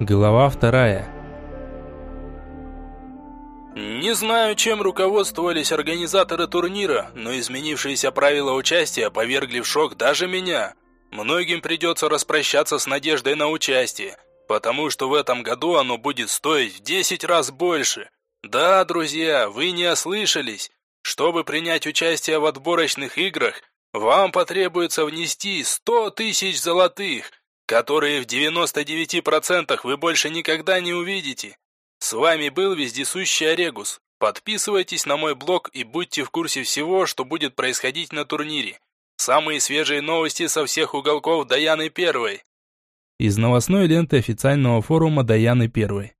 Глава вторая. Не знаю, чем руководствовались организаторы турнира, но изменившиеся правила участия повергли в шок даже меня. Многим придется распрощаться с надеждой на участие, потому что в этом году оно будет стоить в 10 раз больше. Да, друзья, вы не ослышались. Чтобы принять участие в отборочных играх, вам потребуется внести 100 тысяч золотых – которые в 99% вы больше никогда не увидите. С вами был вездесущий Орегус. Подписывайтесь на мой блог и будьте в курсе всего, что будет происходить на турнире. Самые свежие новости со всех уголков Даяны Первой. Из новостной ленты официального форума Даяны Первой.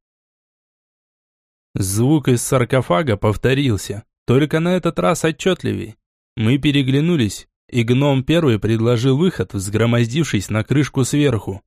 Звук из саркофага повторился, только на этот раз отчетливей. Мы переглянулись, и гном первый предложил выход, взгромоздившись на крышку сверху.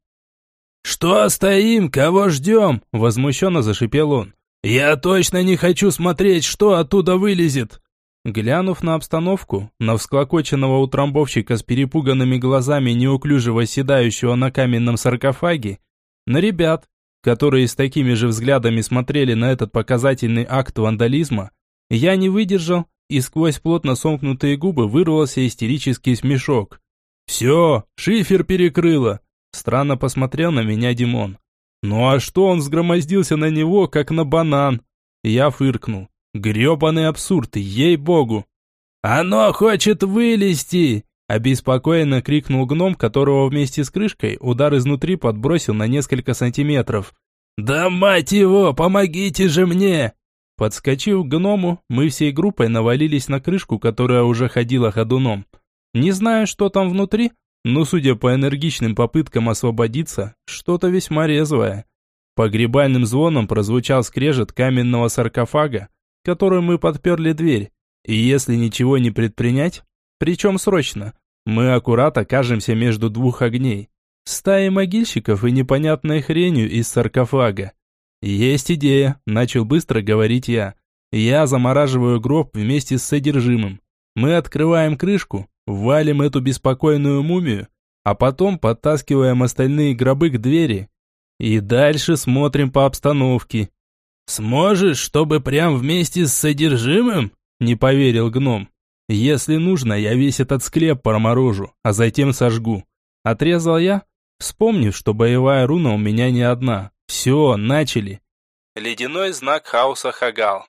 «Что стоим? Кого ждем?» – возмущенно зашипел он. «Я точно не хочу смотреть, что оттуда вылезет!» Глянув на обстановку, на всклокоченного утрамбовщика с перепуганными глазами неуклюжего седающего на каменном саркофаге, на ребят, которые с такими же взглядами смотрели на этот показательный акт вандализма, я не выдержал и сквозь плотно сомкнутые губы вырвался истерический смешок. «Все, шифер перекрыло!» Странно посмотрел на меня Димон. «Ну а что он взгромоздился на него, как на банан?» Я фыркнул. «Гребаный абсурд, ей-богу!» «Оно хочет вылезти!» Обеспокоенно крикнул гном, которого вместе с крышкой удар изнутри подбросил на несколько сантиметров. «Да мать его, помогите же мне!» Подскочив к гному, мы всей группой навалились на крышку, которая уже ходила ходуном. Не знаю, что там внутри, но, судя по энергичным попыткам освободиться, что-то весьма резвое. Погребальным звоном прозвучал скрежет каменного саркофага, которым мы подперли дверь. И если ничего не предпринять, причем срочно, мы аккурат окажемся между двух огней. Стаи могильщиков и непонятной хренью из саркофага. «Есть идея», – начал быстро говорить я. «Я замораживаю гроб вместе с содержимым. Мы открываем крышку, валим эту беспокойную мумию, а потом подтаскиваем остальные гробы к двери. И дальше смотрим по обстановке». «Сможешь, чтобы прям вместе с содержимым?» – не поверил гном. «Если нужно, я весь этот склеп проморожу, а затем сожгу». Отрезал я, вспомнив, что боевая руна у меня не одна, все, начали. Ледяной знак хаоса Хагал.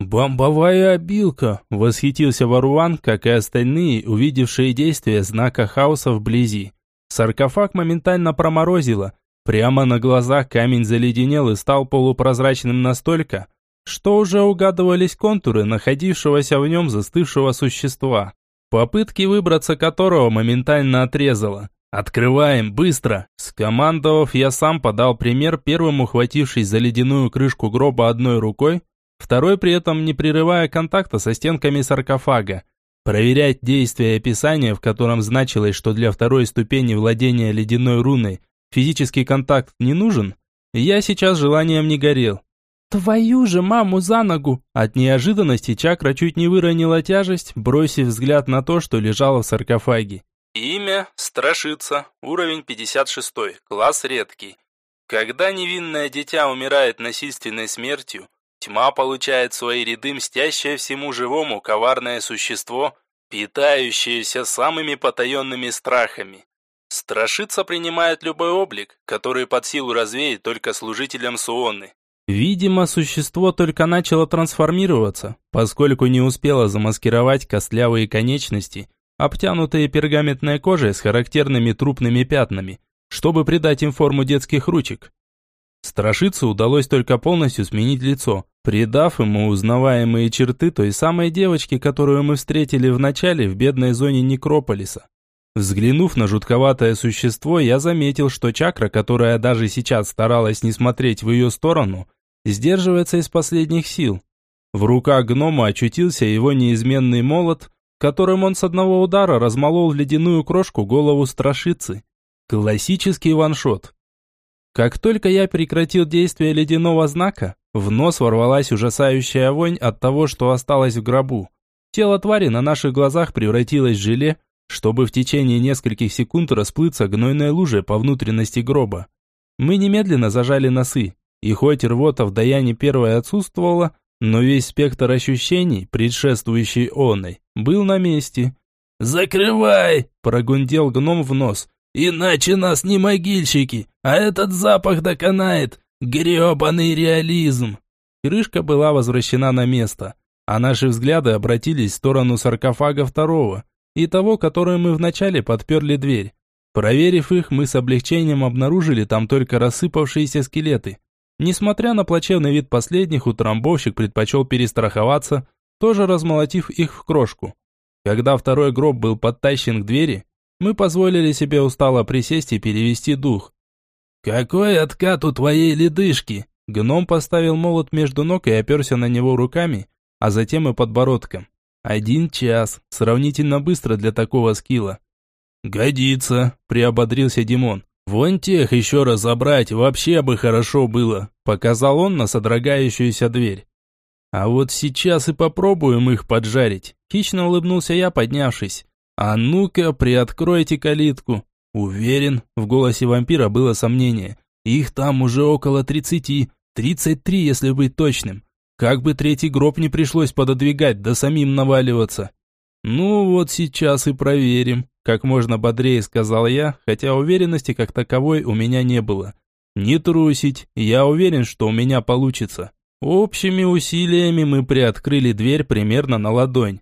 «Бомбовая обилка!» – восхитился Варуан, как и остальные, увидевшие действие знака хаоса вблизи. Саркофаг моментально проморозило. Прямо на глазах камень заледенел и стал полупрозрачным настолько, что уже угадывались контуры находившегося в нем застывшего существа, попытки выбраться которого моментально отрезало. «Открываем, быстро!» Скомандовав, я сам подал пример, первым ухватившись за ледяную крышку гроба одной рукой, второй при этом не прерывая контакта со стенками саркофага. Проверять действие описания, в котором значилось, что для второй ступени владения ледяной руной физический контакт не нужен, я сейчас желанием не горел. «Твою же маму за ногу!» От неожиданности чакра чуть не выронила тяжесть, бросив взгляд на то, что лежало в саркофаге. Имя – Страшица, уровень 56, класс редкий. Когда невинное дитя умирает насильственной смертью, тьма получает свои ряды мстящее всему живому коварное существо, питающееся самыми потаенными страхами. Страшица принимает любой облик, который под силу развеять только служителям Суонны. Видимо, существо только начало трансформироваться, поскольку не успело замаскировать костлявые конечности – обтянутые пергаментной кожей с характерными трупными пятнами, чтобы придать им форму детских ручек. Страшицу удалось только полностью сменить лицо, придав ему узнаваемые черты той самой девочки, которую мы встретили в начале в бедной зоне Некрополиса. Взглянув на жутковатое существо, я заметил, что чакра, которая даже сейчас старалась не смотреть в ее сторону, сдерживается из последних сил. В руках гнома очутился его неизменный молот – которым он с одного удара размолол в ледяную крошку голову страшицы. Классический ваншот. Как только я прекратил действие ледяного знака, в нос ворвалась ужасающая вонь от того, что осталось в гробу. Тело твари на наших глазах превратилось в желе, чтобы в течение нескольких секунд расплыться гнойной лужей по внутренности гроба. Мы немедленно зажали носы, и хоть рвота в Даяне первая отсутствовала, но весь спектр ощущений, предшествующий оной, был на месте. «Закрывай!» – прогундел гном в нос. «Иначе нас не могильщики, а этот запах доконает. Гребаный реализм!» Крышка была возвращена на место, а наши взгляды обратились в сторону саркофага второго и того, который мы вначале подперли дверь. Проверив их, мы с облегчением обнаружили там только рассыпавшиеся скелеты. Несмотря на плачевный вид последних, утрамбовщик предпочел перестраховаться, тоже размолотив их в крошку. Когда второй гроб был подтащен к двери, мы позволили себе устало присесть и перевести дух. «Какой откат у твоей ледышки?» Гном поставил молот между ног и оперся на него руками, а затем и подбородком. Один час, сравнительно быстро для такого скилла. «Годится», – приободрился Димон. «Вон тех еще разобрать вообще бы хорошо было», – показал он на содрогающуюся дверь. «А вот сейчас и попробуем их поджарить», – хищно улыбнулся я, поднявшись. «А ну-ка, приоткройте калитку». Уверен, в голосе вампира было сомнение. Их там уже около тридцати, тридцать три, если быть точным. Как бы третий гроб не пришлось пододвигать, да самим наваливаться. Ну вот сейчас и проверим, как можно бодрее сказал я, хотя уверенности как таковой у меня не было. Не трусить, я уверен, что у меня получится. Общими усилиями мы приоткрыли дверь примерно на ладонь.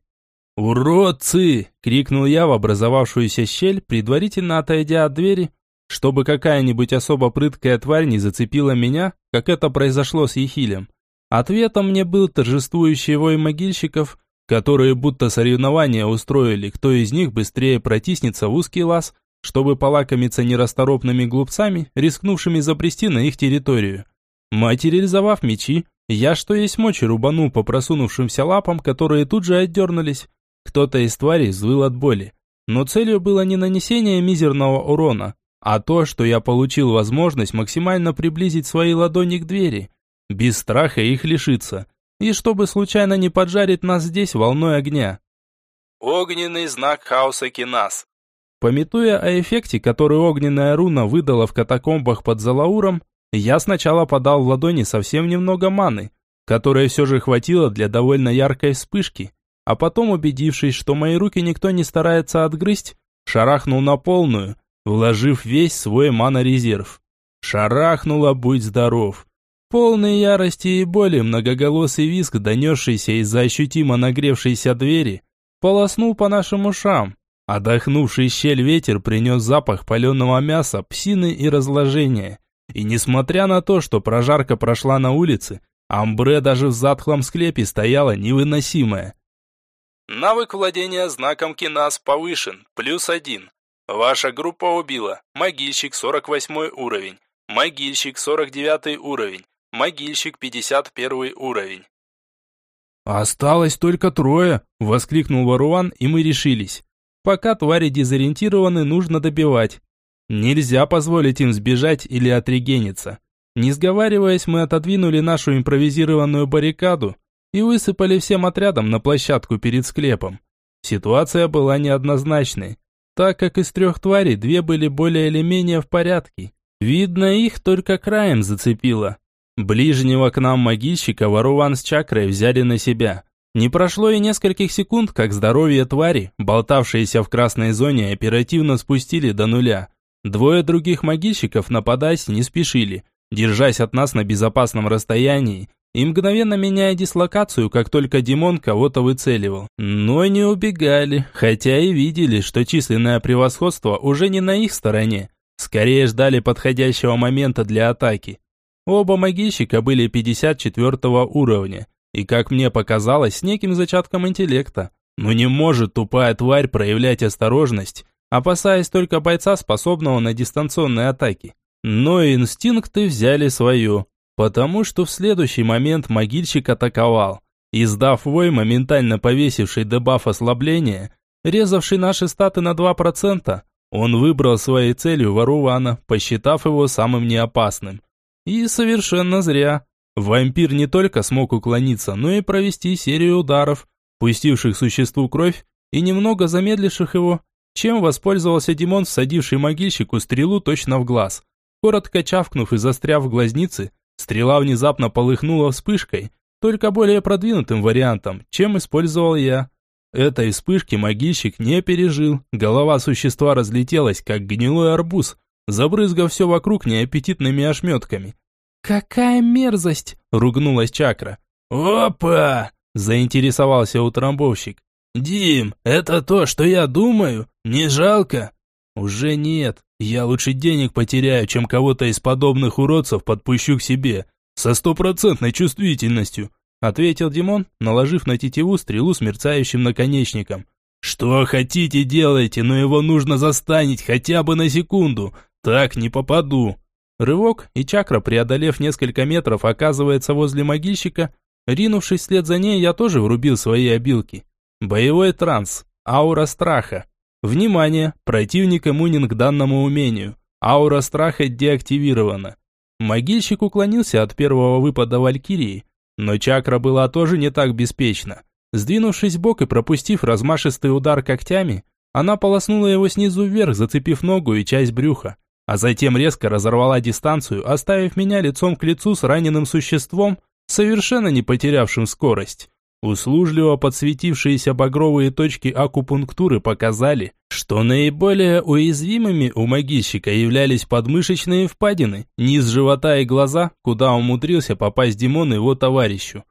«Уродцы!» – крикнул я в образовавшуюся щель, предварительно отойдя от двери, чтобы какая-нибудь особо прыткая тварь не зацепила меня, как это произошло с Ехилем. Ответом мне был торжествующий вой могильщиков, которые будто соревнования устроили, кто из них быстрее протиснется в узкий лаз, чтобы полакомиться нерасторопными глупцами, рискнувшими забрести на их территорию. Материализовав мечи, я что есть мочи рубанул по просунувшимся лапам, которые тут же отдернулись. Кто-то из тварей взвыл от боли. Но целью было не нанесение мизерного урона, а то, что я получил возможность максимально приблизить свои ладони к двери, без страха их лишиться, и чтобы случайно не поджарить нас здесь волной огня. Огненный знак хаоса Кинас. Пометуя о эффекте, который огненная руна выдала в катакомбах под Залауром, я сначала подал в ладони совсем немного маны, которой все же хватило для довольно яркой вспышки, а потом, убедившись, что мои руки никто не старается отгрызть, шарахнул на полную, вложив весь свой мана-резерв. Шарахнула, будь здоров. Полный ярости и боли многоголосый визг, донесшийся из-за ощутимо нагревшейся двери, полоснул по нашим ушам. Отдохнувший щель ветер принес запах паленого мяса, псины и разложения. И несмотря на то, что прожарка прошла на улице, амбре даже в затхлом склепе стояла невыносимая. Навык владения знаком Кинас повышен, плюс один. Ваша группа убила. Могильщик 48 уровень. Могильщик 49 уровень. Могильщик 51 уровень. «Осталось только трое!» – воскликнул Варуан, и мы решились. Пока твари дезориентированы, нужно добивать. Нельзя позволить им сбежать или отрегениться. Не сговариваясь, мы отодвинули нашу импровизированную баррикаду и высыпали всем отрядом на площадку перед склепом. Ситуация была неоднозначной, так как из трех тварей две были более или менее в порядке. Видно, их только краем зацепило. Ближнего к нам могильщика Варуван с чакрой взяли на себя. Не прошло и нескольких секунд, как здоровье твари, болтавшиеся в красной зоне, оперативно спустили до нуля. Двое других могильщиков нападать не спешили, держась от нас на безопасном расстоянии и мгновенно меняя дислокацию, как только Димон кого-то выцеливал. Но не убегали, хотя и видели, что численное превосходство уже не на их стороне. Скорее ждали подходящего момента для атаки. Оба могильщика были 54 уровня, и, как мне показалось, с неким зачатком интеллекта. Но не может тупая тварь проявлять осторожность, опасаясь только бойца, способного на дистанционные атаки. Но инстинкты взяли свое потому что в следующий момент могильщик атаковал. Издав вой, моментально повесивший дебаф ослабления, резавший наши статы на 2%, он выбрал своей целью Варувана, посчитав его самым неопасным. И совершенно зря. Вампир не только смог уклониться, но и провести серию ударов, пустивших существу кровь и немного замедливших его, чем воспользовался Димон, всадивший могильщику стрелу точно в глаз. Коротко чавкнув и застряв в глазнице, стрела внезапно полыхнула вспышкой, только более продвинутым вариантом, чем использовал я. Этой вспышки могильщик не пережил, голова существа разлетелась, как гнилой арбуз, забрызгав все вокруг неаппетитными ошметками. «Какая мерзость!» – ругнулась чакра. «Опа!» – заинтересовался утрамбовщик. «Дим, это то, что я думаю? Не жалко?» «Уже нет. Я лучше денег потеряю, чем кого-то из подобных уродцев подпущу к себе. Со стопроцентной чувствительностью», – ответил Димон, наложив на тетиву стрелу с мерцающим наконечником. «Что хотите делайте, но его нужно застанить хотя бы на секунду. Так не попаду». Рывок, и чакра, преодолев несколько метров, оказывается возле могильщика. Ринувшись вслед за ней, я тоже врубил свои обилки. Боевой транс. Аура страха. Внимание! Противник иммунен к данному умению. Аура страха деактивирована. Могильщик уклонился от первого выпада Валькирии, но чакра была тоже не так беспечна. Сдвинувшись бок и пропустив размашистый удар когтями, она полоснула его снизу вверх, зацепив ногу и часть брюха а затем резко разорвала дистанцию, оставив меня лицом к лицу с раненым существом, совершенно не потерявшим скорость. Услужливо подсветившиеся багровые точки акупунктуры показали, что наиболее уязвимыми у могильщика являлись подмышечные впадины, низ живота и глаза, куда умудрился попасть Димон его товарищу.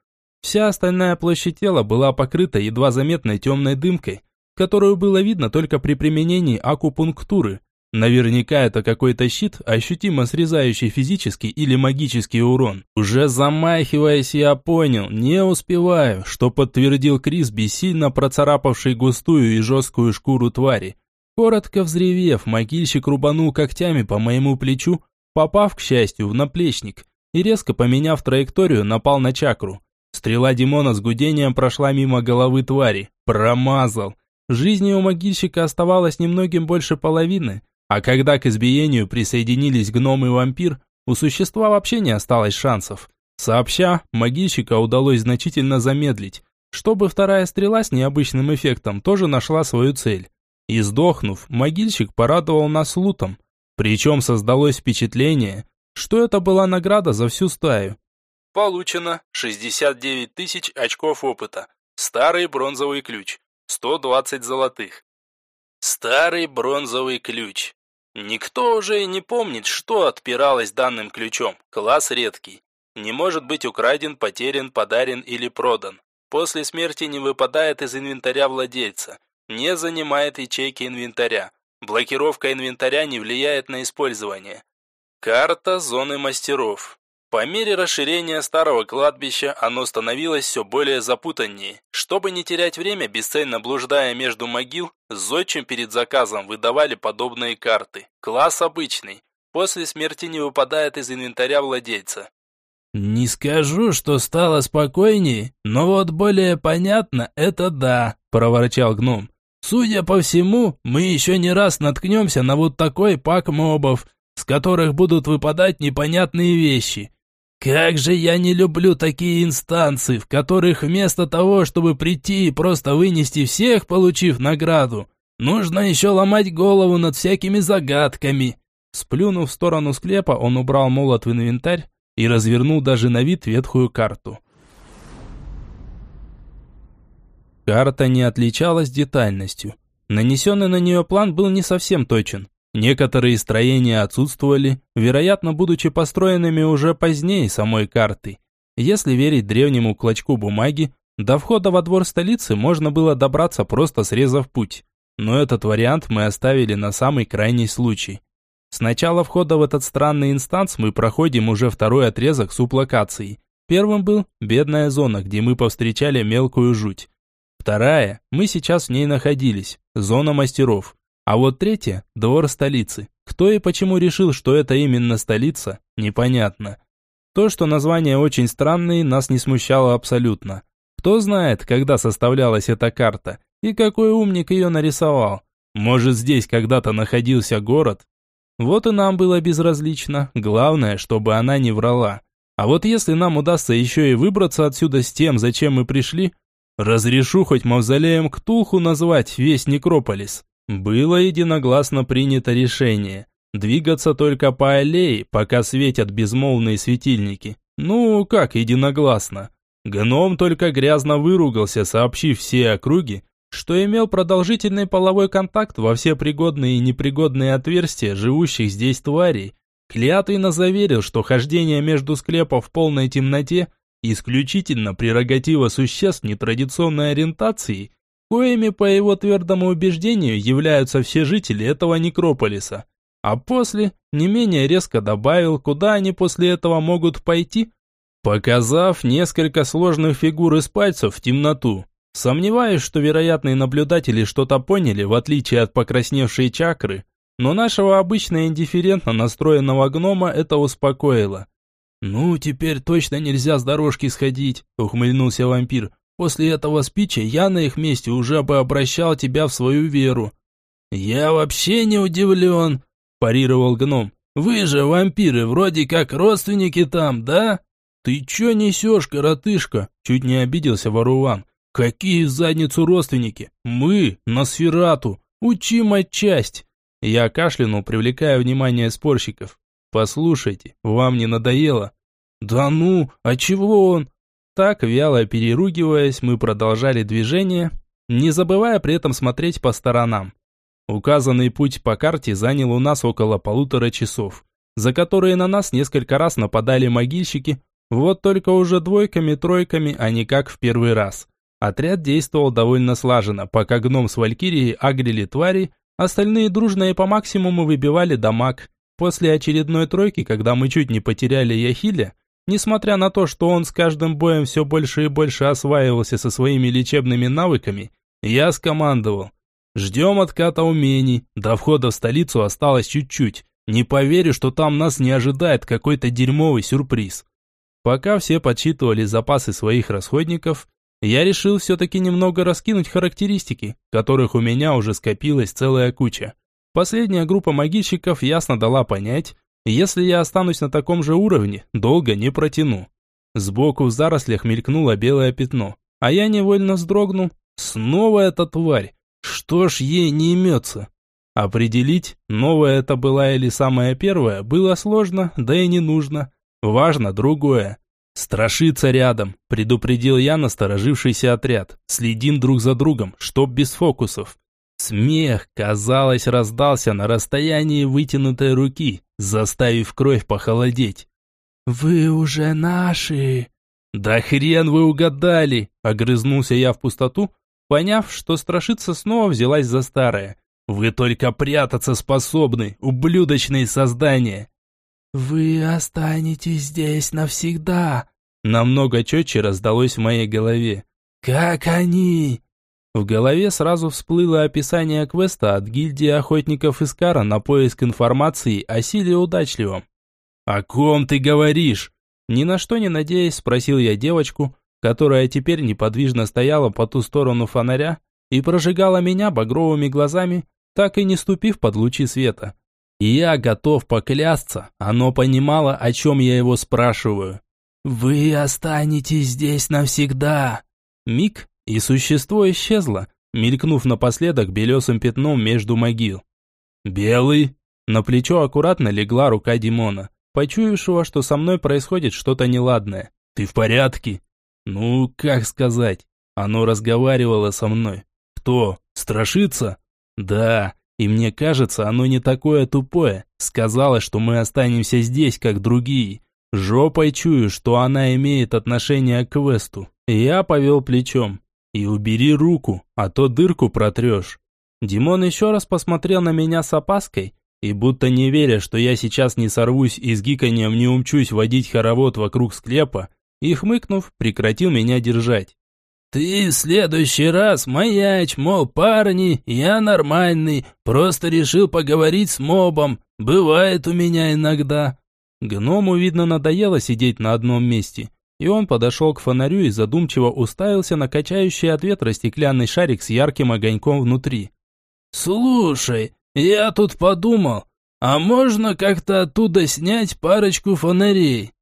Вся остальная площадь тела была покрыта едва заметной темной дымкой, которую было видно только при применении акупунктуры, Наверняка это какой-то щит, ощутимо срезающий физический или магический урон. Уже замахиваясь, я понял, не успеваю, что подтвердил Крис, бессильно процарапавший густую и жесткую шкуру твари. Коротко взревев, могильщик рубанул когтями по моему плечу, попав, к счастью, в наплечник, и резко поменяв траекторию, напал на чакру. Стрела Димона с гудением прошла мимо головы твари. Промазал. Жизни у могильщика оставалось немногим больше половины, а когда к избиению присоединились гном и вампир, у существа вообще не осталось шансов. Сообща, могильщика удалось значительно замедлить, чтобы вторая стрела с необычным эффектом тоже нашла свою цель. И сдохнув, могильщик порадовал нас лутом. Причем создалось впечатление, что это была награда за всю стаю. Получено 69 тысяч очков опыта. Старый бронзовый ключ. 120 золотых. Старый бронзовый ключ. Никто уже и не помнит, что отпиралось данным ключом. Класс редкий. Не может быть украден, потерян, подарен или продан. После смерти не выпадает из инвентаря владельца. Не занимает ячейки инвентаря. Блокировка инвентаря не влияет на использование. Карта зоны мастеров. По мере расширения старого кладбища оно становилось все более запутаннее. Чтобы не терять время, бесцельно блуждая между могил, зодчим перед заказом выдавали подобные карты. Класс обычный. После смерти не выпадает из инвентаря владельца. «Не скажу, что стало спокойнее, но вот более понятно это да», – проворчал гном. «Судя по всему, мы еще не раз наткнемся на вот такой пак мобов, с которых будут выпадать непонятные вещи. Как же я не люблю такие инстанции, в которых вместо того, чтобы прийти и просто вынести всех, получив награду, нужно еще ломать голову над всякими загадками. Сплюнув в сторону склепа, он убрал молот в инвентарь и развернул даже на вид ветхую карту. Карта не отличалась детальностью. Нанесенный на нее план был не совсем точен. Некоторые строения отсутствовали, вероятно, будучи построенными уже позднее самой карты. Если верить древнему клочку бумаги, до входа во двор столицы можно было добраться, просто срезав путь. Но этот вариант мы оставили на самый крайний случай. С начала входа в этот странный инстанс мы проходим уже второй отрезок суплокации. Первым был бедная зона, где мы повстречали мелкую жуть. Вторая, мы сейчас в ней находились, зона мастеров. А вот третье – двор столицы. Кто и почему решил, что это именно столица, непонятно. То, что название очень странное, нас не смущало абсолютно. Кто знает, когда составлялась эта карта, и какой умник ее нарисовал. Может, здесь когда-то находился город? Вот и нам было безразлично, главное, чтобы она не врала. А вот если нам удастся еще и выбраться отсюда с тем, зачем мы пришли, разрешу хоть мавзолеем Ктулху назвать весь Некрополис. Было единогласно принято решение. Двигаться только по аллее, пока светят безмолвные светильники. Ну, как единогласно. Гном только грязно выругался, сообщив все округи, что имел продолжительный половой контакт во все пригодные и непригодные отверстия живущих здесь тварей, клятвенно заверил, что хождение между склепов в полной темноте исключительно прерогатива существ нетрадиционной ориентации, коими, по его твердому убеждению, являются все жители этого некрополиса. А после не менее резко добавил, куда они после этого могут пойти, показав несколько сложных фигур из пальцев в темноту. Сомневаюсь, что вероятные наблюдатели что-то поняли, в отличие от покрасневшей чакры, но нашего обычно индифферентно настроенного гнома это успокоило. «Ну, теперь точно нельзя с дорожки сходить», — ухмыльнулся вампир. «После этого спича я на их месте уже бы обращал тебя в свою веру». «Я вообще не удивлен», – парировал гном. «Вы же вампиры, вроде как родственники там, да?» «Ты чё несёшь, коротышка?» – чуть не обиделся Варуван. «Какие в задницу родственники? Мы, Носферату, учим отчасть!» Я кашлянул, привлекая внимание спорщиков. «Послушайте, вам не надоело?» «Да ну, а чего он?» Так, вяло переругиваясь, мы продолжали движение, не забывая при этом смотреть по сторонам. Указанный путь по карте занял у нас около полутора часов, за которые на нас несколько раз нападали могильщики, вот только уже двойками-тройками, а не как в первый раз. Отряд действовал довольно слаженно, пока гном с валькирией агрили твари, остальные дружно и по максимуму выбивали дамаг. После очередной тройки, когда мы чуть не потеряли Яхиля, несмотря на то, что он с каждым боем все больше и больше осваивался со своими лечебными навыками, я скомандовал. Ждем отката умений, до входа в столицу осталось чуть-чуть. Не поверю, что там нас не ожидает какой-то дерьмовый сюрприз. Пока все подсчитывали запасы своих расходников, я решил все-таки немного раскинуть характеристики, которых у меня уже скопилась целая куча. Последняя группа могильщиков ясно дала понять, если я останусь на таком же уровне, долго не протяну. Сбоку в зарослях мелькнуло белое пятно, а я невольно вздрогнул. Снова эта тварь. Что ж ей не имется? Определить, новая это была или самая первая, было сложно, да и не нужно. Важно другое. «Страшиться рядом», – предупредил я насторожившийся отряд. «Следим друг за другом, чтоб без фокусов». Смех, казалось, раздался на расстоянии вытянутой руки, заставив кровь похолодеть. «Вы уже наши!» «Да хрен вы угадали!» – огрызнулся я в пустоту, поняв, что страшиться снова взялась за старое. «Вы только прятаться способны, ублюдочные создания!» «Вы останетесь здесь навсегда!» Намного четче раздалось в моей голове. «Как они?» В голове сразу всплыло описание квеста от гильдии охотников Искара на поиск информации о силе удачливом. «О ком ты говоришь?» Ни на что не надеясь, спросил я девочку, которая теперь неподвижно стояла по ту сторону фонаря и прожигала меня багровыми глазами, так и не ступив под лучи света. Я готов поклясться, оно понимало, о чем я его спрашиваю. «Вы останетесь здесь навсегда!» Миг, и существо исчезло, мелькнув напоследок белесым пятном между могил. «Белый!» На плечо аккуратно легла рука Димона, почуявшего, что со мной происходит что-то неладное. «Ты в порядке?» «Ну, как сказать?» Оно разговаривало со мной. «Кто? Страшится?» «Да, и мне кажется, оно не такое тупое. Сказала, что мы останемся здесь, как другие. Жопой чую, что она имеет отношение к квесту. Я повел плечом. И убери руку, а то дырку протрешь. Димон еще раз посмотрел на меня с опаской, и будто не веря, что я сейчас не сорвусь и с гиканьем не умчусь водить хоровод вокруг склепа, и хмыкнув, прекратил меня держать. «Ты в следующий раз маяч, мол, парни, я нормальный, просто решил поговорить с мобом, бывает у меня иногда». Гному, видно, надоело сидеть на одном месте, и он подошел к фонарю и задумчиво уставился на качающий от ветра стеклянный шарик с ярким огоньком внутри. «Слушай, я тут подумал, а можно как-то оттуда снять парочку фонарей?»